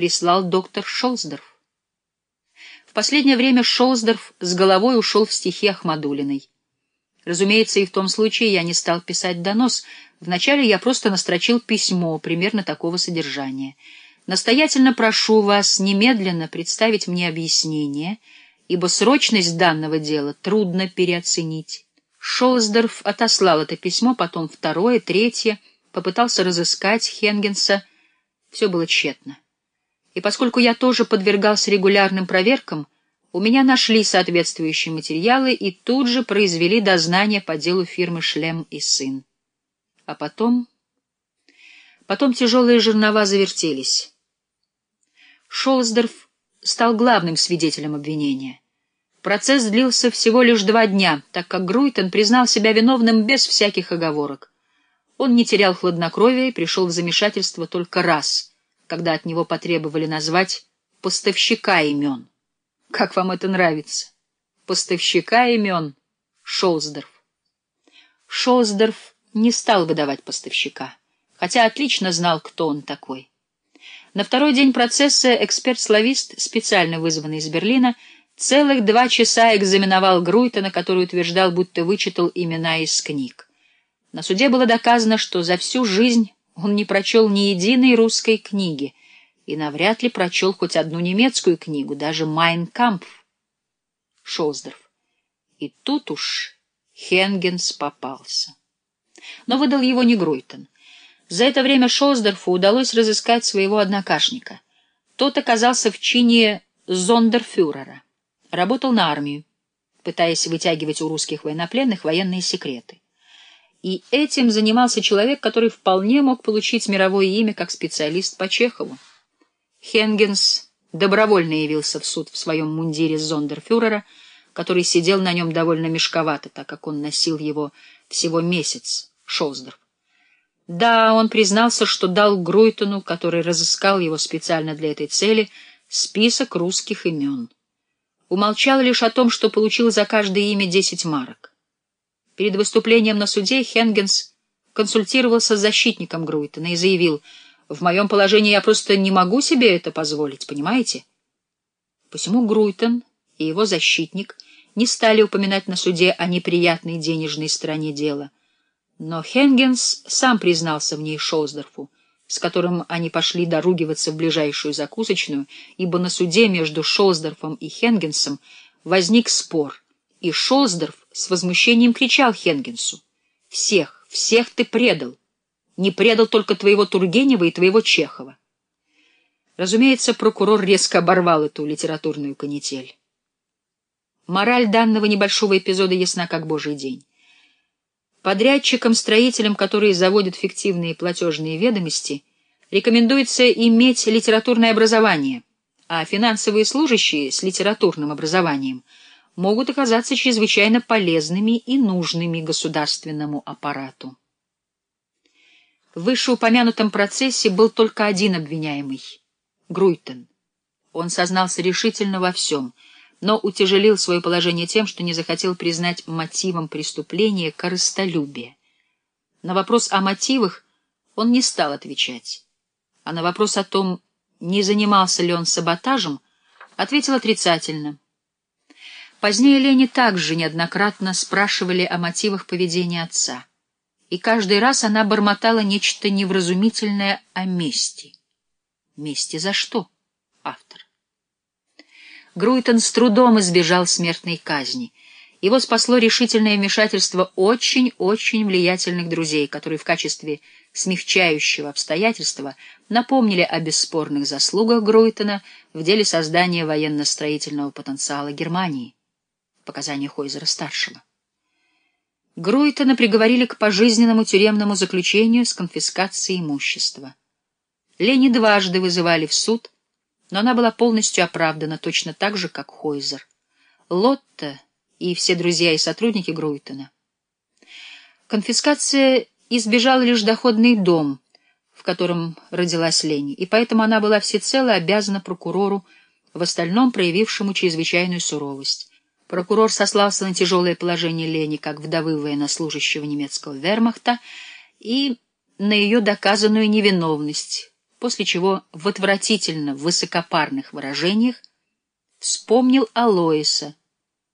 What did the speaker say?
прислал доктор Шолсдорф. В последнее время Шолсдорф с головой ушел в стихи Ахмадулиной. Разумеется, и в том случае я не стал писать донос. Вначале я просто настрочил письмо, примерно такого содержания. «Настоятельно прошу вас немедленно представить мне объяснение, ибо срочность данного дела трудно переоценить». Шолсдорф отослал это письмо, потом второе, третье, попытался разыскать Хенгенса. Все было тщетно. И поскольку я тоже подвергался регулярным проверкам, у меня нашли соответствующие материалы и тут же произвели дознание по делу фирмы «Шлем и сын». А потом... Потом тяжелые жернова завертелись. Шолсдорф стал главным свидетелем обвинения. Процесс длился всего лишь два дня, так как Груйтон признал себя виновным без всяких оговорок. Он не терял хладнокровия и пришел в замешательство только раз, когда от него потребовали назвать поставщика имен. Как вам это нравится? Поставщика имен Шолсдорф. Шолсдорф не стал выдавать поставщика, хотя отлично знал, кто он такой. На второй день процесса эксперт-славист, специально вызванный из Берлина, целых два часа экзаменовал Груйтона, который утверждал, будто вычитал имена из книг. На суде было доказано, что за всю жизнь он не прочел ни единой русской книги и навряд ли прочел хоть одну немецкую книгу, даже «Майн Кампф» Шолсдорф. И тут уж Хенгенс попался. Но выдал его не Груйтон. За это время Шолсдорфу удалось разыскать своего однокашника. Тот оказался в чине зондерфюрера. Работал на армию, пытаясь вытягивать у русских военнопленных военные секреты. И этим занимался человек, который вполне мог получить мировое имя как специалист по Чехову. Хенгенс добровольно явился в суд в своем мундире зондерфюрера, который сидел на нем довольно мешковато, так как он носил его всего месяц, Шолсдорф. Да, он признался, что дал Груйтону, который разыскал его специально для этой цели, список русских имен. Умолчал лишь о том, что получил за каждое имя десять марок. Перед выступлением на суде Хенгенс консультировался с защитником Груйтона и заявил, «В моем положении я просто не могу себе это позволить, понимаете?» Посему Груйтон и его защитник не стали упоминать на суде о неприятной денежной стороне дела. Но Хенгенс сам признался в ней Шоздорфу, с которым они пошли доругиваться в ближайшую закусочную, ибо на суде между Шолсдорфом и Хенгенсом возник спор, и Шолсдорф с возмущением кричал Хенгенсу. «Всех, всех ты предал! Не предал только твоего Тургенева и твоего Чехова!» Разумеется, прокурор резко оборвал эту литературную канитель. Мораль данного небольшого эпизода ясна как божий день. Подрядчикам-строителям, которые заводят фиктивные платежные ведомости, рекомендуется иметь литературное образование, а финансовые служащие с литературным образованием — могут оказаться чрезвычайно полезными и нужными государственному аппарату. В вышеупомянутом процессе был только один обвиняемый — Груйтен. Он сознался решительно во всем, но утяжелил свое положение тем, что не захотел признать мотивом преступления корыстолюбие. На вопрос о мотивах он не стал отвечать, а на вопрос о том, не занимался ли он саботажем, ответил отрицательно — Позднее Лене также неоднократно спрашивали о мотивах поведения отца. И каждый раз она бормотала нечто невразумительное о мести. Мести за что? Автор. Груйтон с трудом избежал смертной казни. Его спасло решительное вмешательство очень-очень влиятельных друзей, которые в качестве смягчающего обстоятельства напомнили о бесспорных заслугах Груйтона в деле создания военно-строительного потенциала Германии показания Хойзера-старшего. Груйтона приговорили к пожизненному тюремному заключению с конфискацией имущества. Лени дважды вызывали в суд, но она была полностью оправдана, точно так же, как Хойзер. Лотта и все друзья и сотрудники Груйтона. Конфискация избежала лишь доходный дом, в котором родилась Лени, и поэтому она была всецело обязана прокурору, в остальном проявившему чрезвычайную суровость. Прокурор сослался на тяжелое положение Лени как вдовы военнослужащего немецкого вермахта и на ее доказанную невиновность, после чего в отвратительно высокопарных выражениях вспомнил Алоиса,